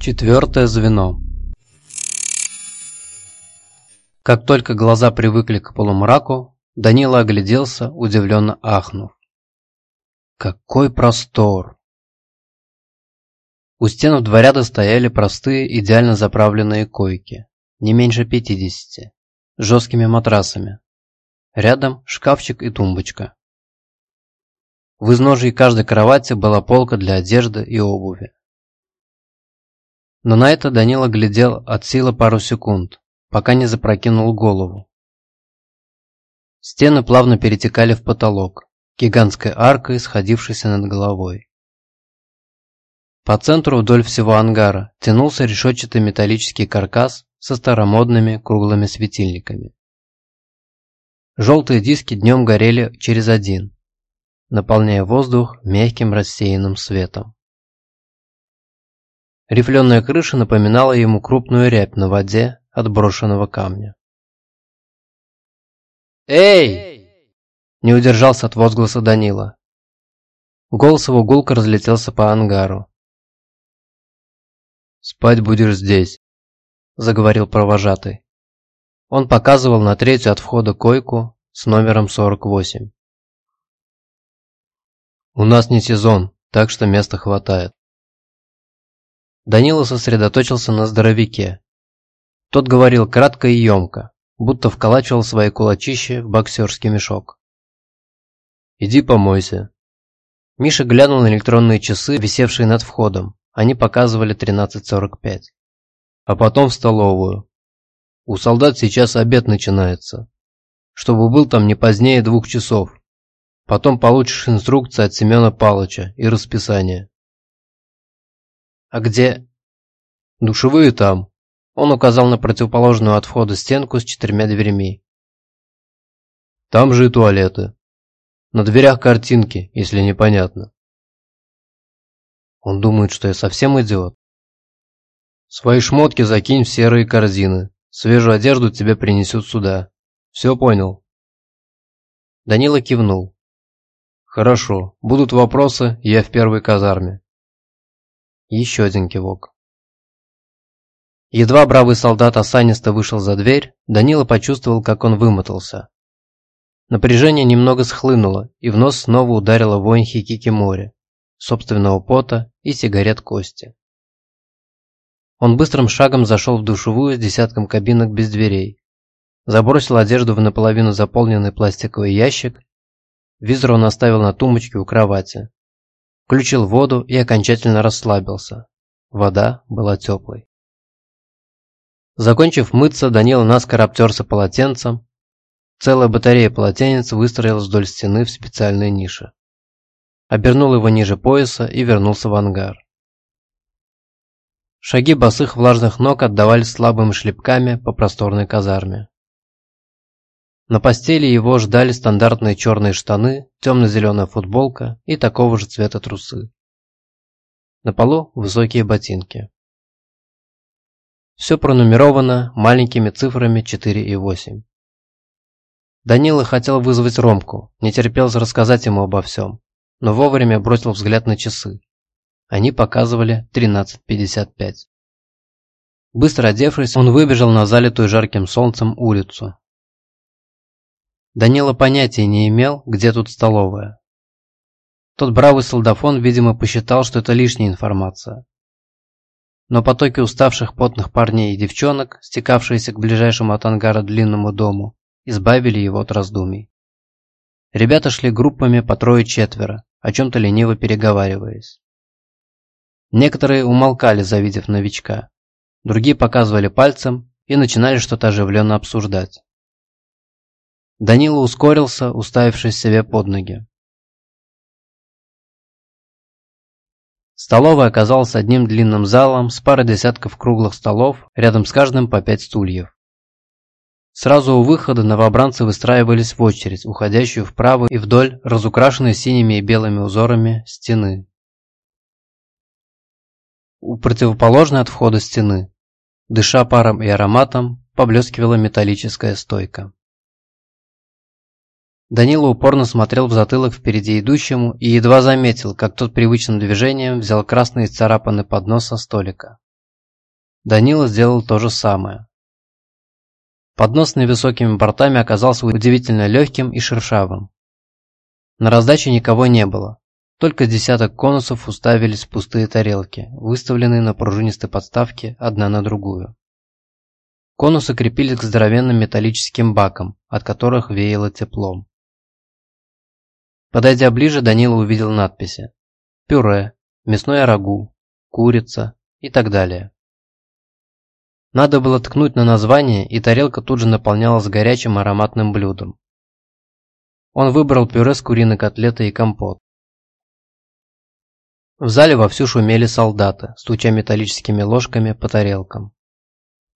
Четвертое звено. Как только глаза привыкли к полумраку, Данила огляделся, удивленно ахнув. Какой простор! У стен в два ряда стояли простые, идеально заправленные койки, не меньше пятидесяти, с жесткими матрасами. Рядом шкафчик и тумбочка. В изножии каждой кровати была полка для одежды и обуви. Но на это Данила глядел от силы пару секунд, пока не запрокинул голову. Стены плавно перетекали в потолок, гигантской аркой, сходившейся над головой. По центру вдоль всего ангара тянулся решетчатый металлический каркас со старомодными круглыми светильниками. Желтые диски днем горели через один, наполняя воздух мягким рассеянным светом. Рифленая крыша напоминала ему крупную рябь на воде от брошенного камня. «Эй!» – не удержался от возгласа Данила. Голос его гулко разлетелся по ангару. «Спать будешь здесь», – заговорил провожатый. Он показывал на третью от входа койку с номером 48. «У нас не сезон, так что места хватает». Данила сосредоточился на здоровяке. Тот говорил кратко и емко, будто вколачивал свои кулачища в боксерский мешок. «Иди помойся». Миша глянул на электронные часы, висевшие над входом. Они показывали 13.45. А потом в столовую. У солдат сейчас обед начинается. Чтобы был там не позднее двух часов. Потом получишь инструкции от Семена Палыча и расписание. А где? Душевые там. Он указал на противоположную от входа стенку с четырьмя дверями. Там же и туалеты. На дверях картинки, если непонятно. Он думает, что я совсем идиот. Свои шмотки закинь в серые корзины. Свежую одежду тебе принесут сюда. Все понял?» Данила кивнул. «Хорошо. Будут вопросы, я в первой казарме». Еще один кивок. Едва бравый солдат осанисто вышел за дверь, Данила почувствовал, как он вымотался. Напряжение немного схлынуло, и в нос снова ударило вонь хикики-моря, собственного пота и сигарет Кости. Он быстрым шагом зашел в душевую с десятком кабинок без дверей, Забросил одежду в наполовину заполненный пластиковый ящик. Визор он оставил на тумбочке у кровати. Включил воду и окончательно расслабился. Вода была теплой. Закончив мыться, Данила наскоро обтерся полотенцем. Целая батарея полотенец выстроилась вдоль стены в специальной нише. Обернул его ниже пояса и вернулся в ангар. Шаги босых влажных ног отдавались слабыми шлепками по просторной казарме. На постели его ждали стандартные черные штаны, темно-зеленая футболка и такого же цвета трусы. На полу высокие ботинки. Все пронумеровано маленькими цифрами 4 и 8. Данила хотел вызвать Ромку, не терпелось рассказать ему обо всем, но вовремя бросил взгляд на часы. Они показывали 13.55. Быстро одевшись, он выбежал на залитую жарким солнцем улицу, Данила понятия не имел, где тут столовая. Тот бравый солдафон, видимо, посчитал, что это лишняя информация. Но потоки уставших потных парней и девчонок, стекавшиеся к ближайшему от ангара длинному дому, избавили его от раздумий. Ребята шли группами по трое-четверо, о чем-то лениво переговариваясь. Некоторые умолкали, завидев новичка. Другие показывали пальцем и начинали что-то оживленно обсуждать. Данила ускорился, уставившись себе под ноги. Столовая оказалась одним длинным залом с парой десятков круглых столов, рядом с каждым по пять стульев. Сразу у выхода новобранцы выстраивались в очередь, уходящую вправо и вдоль разукрашенной синими и белыми узорами стены. У противоположной от входа стены, дыша паром и ароматом, поблескивала металлическая стойка. Данила упорно смотрел в затылок впереди идущему и едва заметил, как тот привычным движением взял красный исцарапанный поднос со столика. Данила сделал то же самое. Поднос с невысокими бортами оказался удивительно легким и шершавым. На раздаче никого не было, только десяток конусов уставились в пустые тарелки, выставленные на пружинистой подставке одна на другую. Конусы крепились к здоровенным металлическим бакам, от которых веяло теплом. Подойдя ближе, Данила увидел надписи «Пюре», «Мясное рагу», «Курица» и так далее. Надо было ткнуть на название, и тарелка тут же наполнялась горячим ароматным блюдом. Он выбрал пюре с куриной котлетой и компот. В зале вовсю шумели солдаты, стуча металлическими ложками по тарелкам.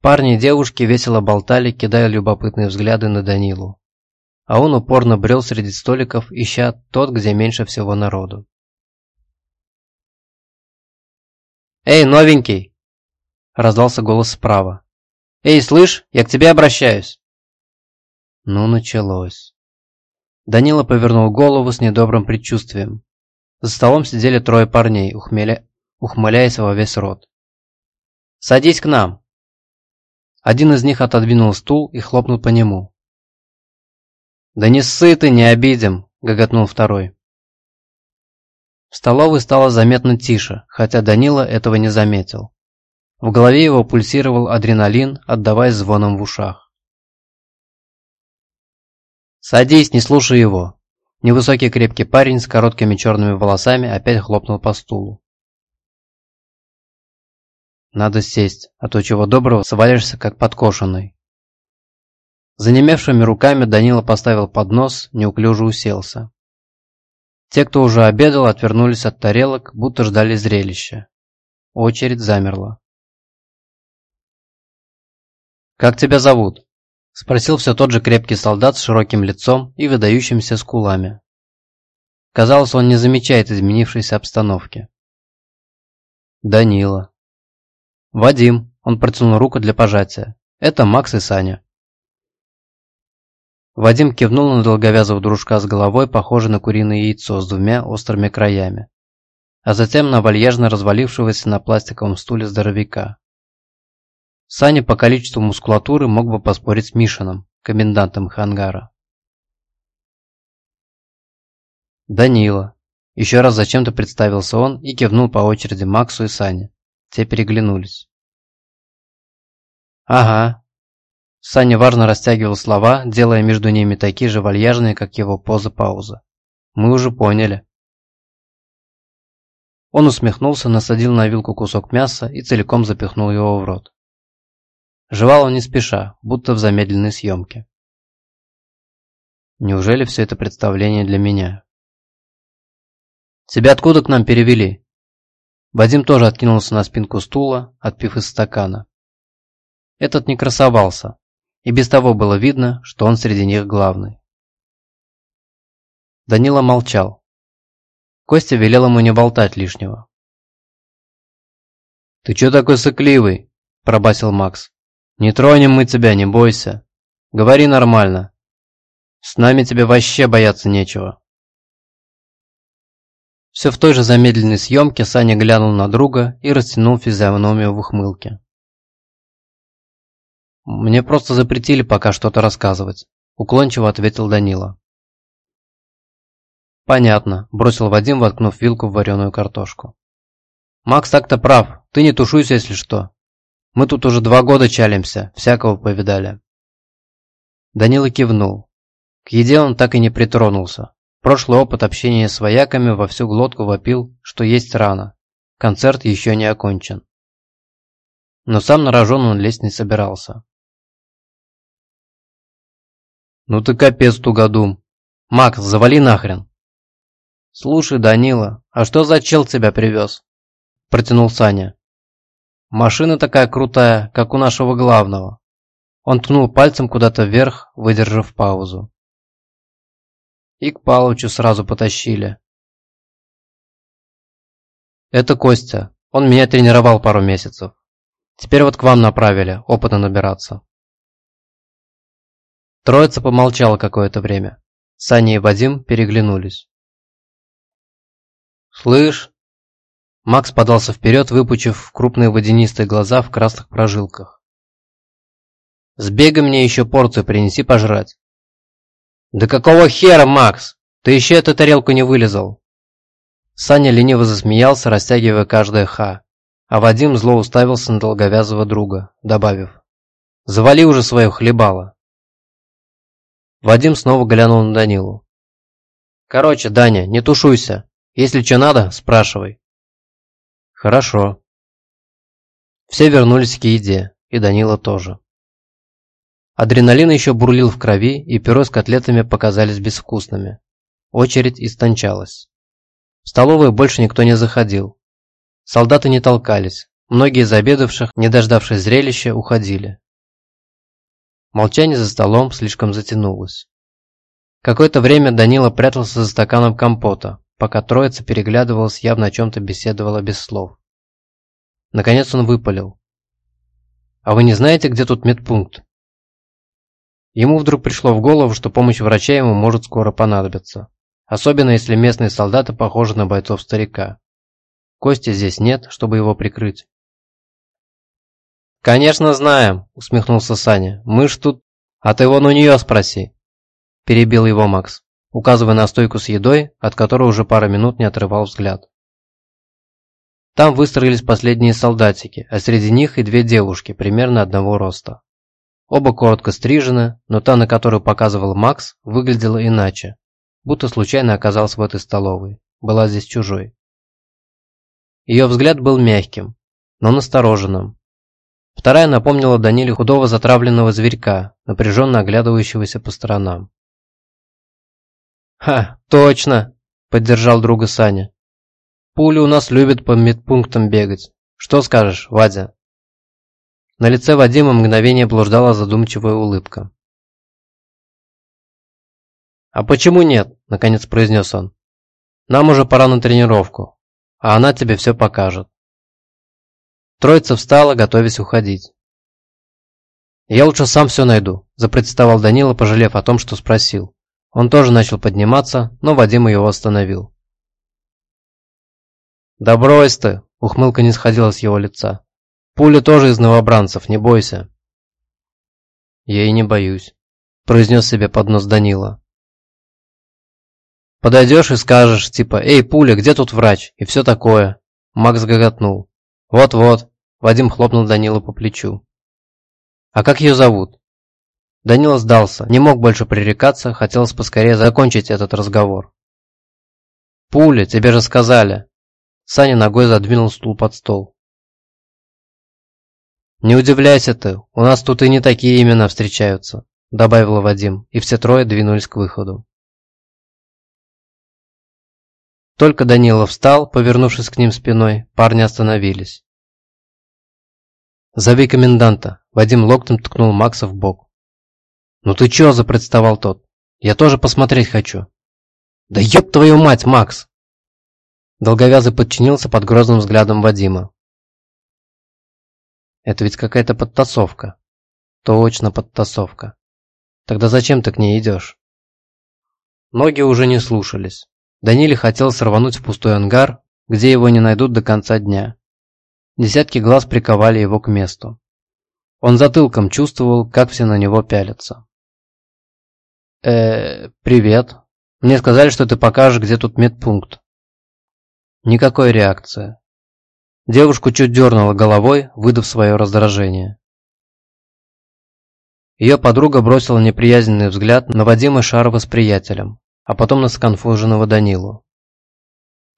Парни и девушки весело болтали, кидая любопытные взгляды на Данилу а он упорно брел среди столиков, ища тот, где меньше всего народу. «Эй, новенький!» – раздался голос справа. «Эй, слышь, я к тебе обращаюсь!» Ну, началось. Данила повернул голову с недобрым предчувствием. За столом сидели трое парней, ухмеля... ухмыляясь во весь рот. «Садись к нам!» Один из них отодвинул стул и хлопнул по нему. «Да не ссы не обидим!» – гоготнул второй. В столовой стало заметно тише, хотя Данила этого не заметил. В голове его пульсировал адреналин, отдаваясь звоном в ушах. «Садись, не слушай его!» Невысокий крепкий парень с короткими черными волосами опять хлопнул по стулу. «Надо сесть, а то чего доброго свалишься, как подкошенный». Занемевшими руками Данила поставил поднос, неуклюже уселся. Те, кто уже обедал, отвернулись от тарелок, будто ждали зрелища. Очередь замерла. «Как тебя зовут?» – спросил все тот же крепкий солдат с широким лицом и выдающимися скулами. Казалось, он не замечает изменившейся обстановки. «Данила». «Вадим», – он протянул руку для пожатия. «Это Макс и Саня». Вадим кивнул на долговязого дружка с головой, похожей на куриное яйцо с двумя острыми краями, а затем на вальяжно развалившегося на пластиковом стуле здоровяка. Саня по количеству мускулатуры мог бы поспорить с Мишиным, комендантом хангара. Данила. Еще раз зачем-то представился он и кивнул по очереди Максу и Сане. Те переглянулись. «Ага, Саня важно растягивал слова, делая между ними такие же вальяжные, как его поза-пауза. «Мы уже поняли». Он усмехнулся, насадил на вилку кусок мяса и целиком запихнул его в рот. Жевал он не спеша, будто в замедленной съемке. Неужели все это представление для меня? «Тебя откуда к нам перевели?» Вадим тоже откинулся на спинку стула, отпив из стакана. Этот не красовался, и без того было видно, что он среди них главный. Данила молчал. Костя велел ему не болтать лишнего. «Ты чё такой сыкливый?» – пробасил Макс. «Не тронем мы тебя, не бойся. Говори нормально. С нами тебе вообще бояться нечего». Все в той же замедленной съемке Саня глянул на друга и растянул физиономию в ухмылке. «Мне просто запретили пока что-то рассказывать», – уклончиво ответил Данила. «Понятно», – бросил Вадим, воткнув вилку в вареную картошку. «Макс так-то прав, ты не тушуйся, если что. Мы тут уже два года чалимся, всякого повидали». Данила кивнул. К еде он так и не притронулся. Прошлый опыт общения с вояками во всю глотку вопил, что есть рано. Концерт еще не окончен. Но сам на рожон он лезть не собирался. Ну ты капец тугодум. Макс, завали нахрен. Слушай, Данила, а что за чел тебя привез? Протянул Саня. Машина такая крутая, как у нашего главного. Он ткнул пальцем куда-то вверх, выдержав паузу. И к Палычу сразу потащили. Это Костя. Он меня тренировал пару месяцев. Теперь вот к вам направили, опыта набираться. Троица помолчала какое-то время. Саня и Вадим переглянулись. «Слышь?» Макс подался вперед, выпучив крупные водянистые глаза в красных прожилках. «Сбегай мне еще порцию принеси пожрать». «Да какого хера, Макс? Ты еще эту тарелку не вылезал?» Саня лениво засмеялся, растягивая каждое «ха», а Вадим зло уставился на долговязого друга, добавив «Завали уже свое хлебало». Вадим снова глянул на Данилу. «Короче, Даня, не тушуйся. Если что надо, спрашивай». «Хорошо». Все вернулись к еде, и Данила тоже. Адреналин еще бурлил в крови, и пюре с котлетами показались безвкусными. Очередь истончалась. В столовую больше никто не заходил. Солдаты не толкались. Многие из обедавших, не дождавшись зрелища, уходили. Молчание за столом слишком затянулось. Какое-то время Данила прятался за стаканом компота, пока троица переглядывалась, явно о чем-то беседовала без слов. Наконец он выпалил. «А вы не знаете, где тут медпункт?» Ему вдруг пришло в голову, что помощь врача ему может скоро понадобиться. Особенно если местные солдаты похожи на бойцов старика. Кости здесь нет, чтобы его прикрыть. «Конечно знаем», — усмехнулся Саня. «Мы ж тут...» «А ты вон у нее спроси», — перебил его Макс указывая на стойку с едой, от которой уже пара минут не отрывал взгляд. Там выстроились последние солдатики, а среди них и две девушки, примерно одного роста. Оба коротко стрижены, но та, на которую показывал Макс, выглядела иначе, будто случайно оказалась в этой столовой, была здесь чужой. Ее взгляд был мягким, но настороженным. Вторая напомнила Даниле худого затравленного зверька, напряженно оглядывающегося по сторонам. «Ха, точно!» – поддержал друга Саня. «Пули у нас любят по медпунктам бегать. Что скажешь, Вадя?» На лице Вадима мгновение блуждала задумчивая улыбка. «А почему нет?» – наконец произнес он. «Нам уже пора на тренировку, а она тебе все покажет». Троица встала, готовясь уходить. «Я лучше сам все найду», – запротестовал Данила, пожалев о том, что спросил. Он тоже начал подниматься, но Вадим его остановил. «Да брось ты!» – ухмылка не сходила с его лица. «Пуля тоже из новобранцев, не бойся!» «Я и не боюсь», – произнес себе под нос Данила. «Подойдешь и скажешь, типа, «Эй, пуля, где тут врач?» и все такое. Макс гоготнул. «Вот-вот», – Вадим хлопнул Данила по плечу. «А как ее зовут?» Данила сдался, не мог больше пререкаться, хотелось поскорее закончить этот разговор. «Пуля, тебе же сказали!» Саня ногой задвинул стул под стол. «Не удивляйся ты, у нас тут и не такие имена встречаются», добавил Вадим, и все трое двинулись к выходу. Только Данила встал, повернувшись к ним спиной, парни остановились. «Зови коменданта», Вадим локтем ткнул Макса в бок. «Ну ты чё?» – запредставал тот. «Я тоже посмотреть хочу». «Да ёб твою мать, Макс!» Долговязый подчинился под грозным взглядом Вадима. «Это ведь какая-то подтасовка». «Точно подтасовка. Тогда зачем ты к ней идешь?» Ноги уже не слушались. Даниле хотел сорвануть в пустой ангар, где его не найдут до конца дня. Десятки глаз приковали его к месту. Он затылком чувствовал, как все на него пялятся э привет. Мне сказали, что ты покажешь, где тут медпункт». Никакой реакции. Девушку чуть дернула головой, выдав свое раздражение. Ее подруга бросила неприязненный взгляд на Вадима Шарова с приятелем, а потом на сконфуженного Данилу.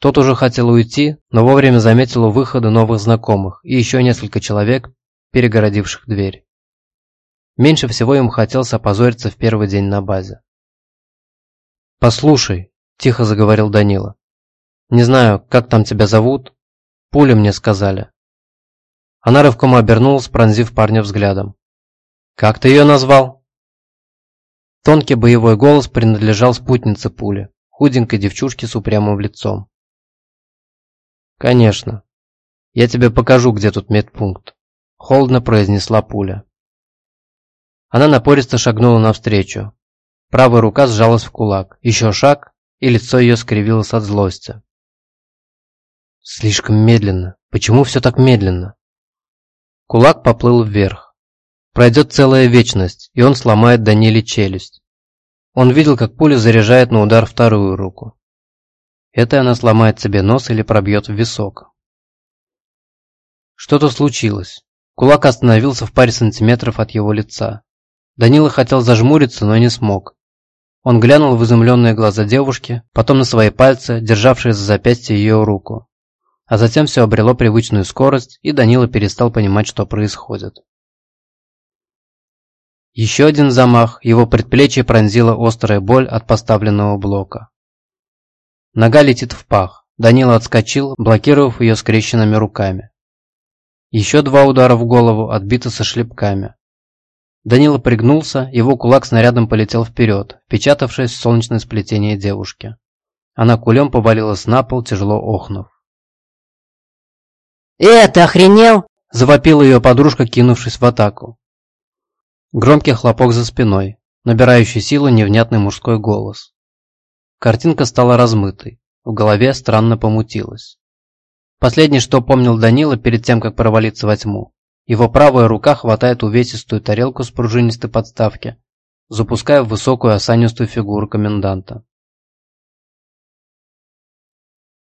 Тот уже хотел уйти, но вовремя заметил у выхода новых знакомых и еще несколько человек, перегородивших дверь. Меньше всего им хотелось опозориться в первый день на базе. «Послушай», – тихо заговорил Данила. «Не знаю, как там тебя зовут. Пуля мне сказали». Она рывком обернулась, пронзив парня взглядом. «Как ты ее назвал?» Тонкий боевой голос принадлежал спутнице пули, худенькой девчушке с упрямым лицом. «Конечно. Я тебе покажу, где тут медпункт», – холодно произнесла пуля. Она напористо шагнула навстречу. Правая рука сжалась в кулак. Еще шаг, и лицо ее скривилось от злости. Слишком медленно. Почему все так медленно? Кулак поплыл вверх. Пройдет целая вечность, и он сломает Даниле челюсть. Он видел, как пуля заряжает на удар вторую руку. Это она сломает себе нос или пробьет в висок. Что-то случилось. Кулак остановился в паре сантиметров от его лица. Данила хотел зажмуриться, но не смог. Он глянул в изумленные глаза девушки, потом на свои пальцы, державшие за запястье ее руку. А затем все обрело привычную скорость, и Данила перестал понимать, что происходит. Еще один замах, его предплечье пронзила острая боль от поставленного блока. Нога летит в пах. Данила отскочил, блокировав ее скрещенными руками. Еще два удара в голову, отбиты со шлепками. Данила пригнулся, его кулак снарядом полетел вперед, впечатавшись в солнечное сплетение девушки. Она кулем повалилась на пол, тяжело охнув. «Э, ты охренел?» – завопила ее подружка, кинувшись в атаку. Громкий хлопок за спиной, набирающий силу невнятный мужской голос. Картинка стала размытой, в голове странно помутилась. Последнее, что помнил Данила перед тем, как провалиться во тьму, его правая рука хватает увесистую тарелку с пружинистой подставки, запуская в высокую осанистую фигуру коменданта.